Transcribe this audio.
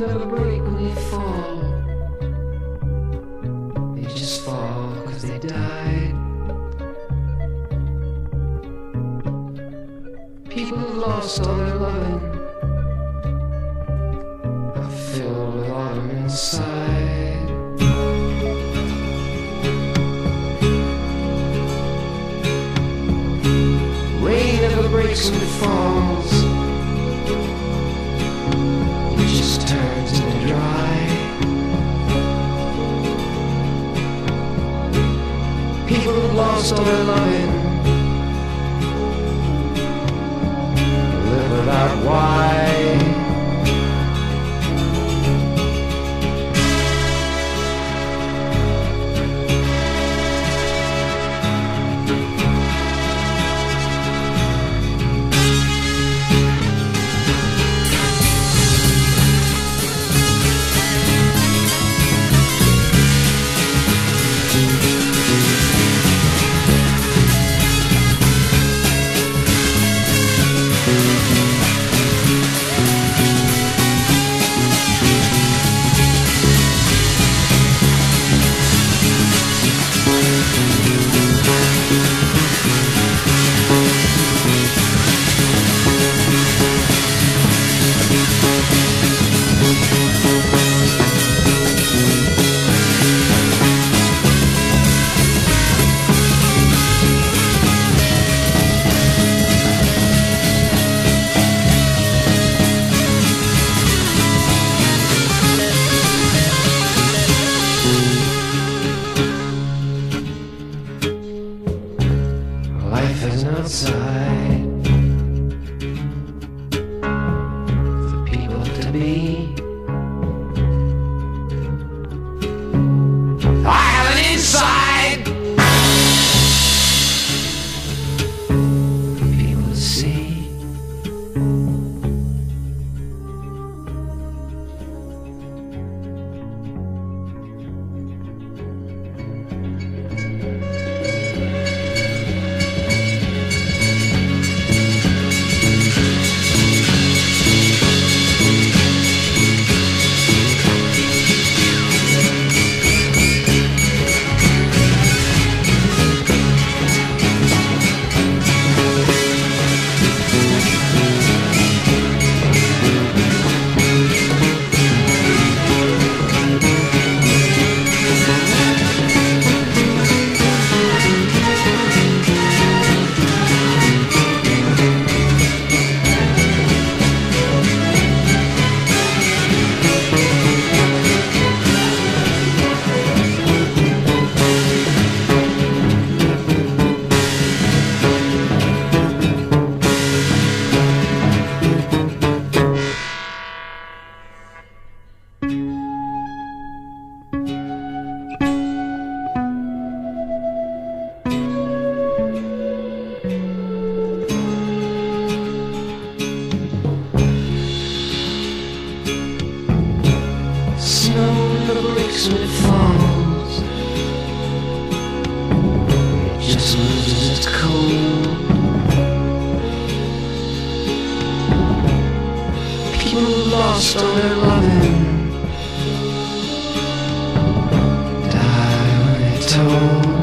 When they. They just fall cause they died. People lost all their loving. Are filled with autumn inside. Rain never breaks when it falls. Have lost all outside Breaks when it falls. It just loses its cold. People lost all their loving. Die when they're told.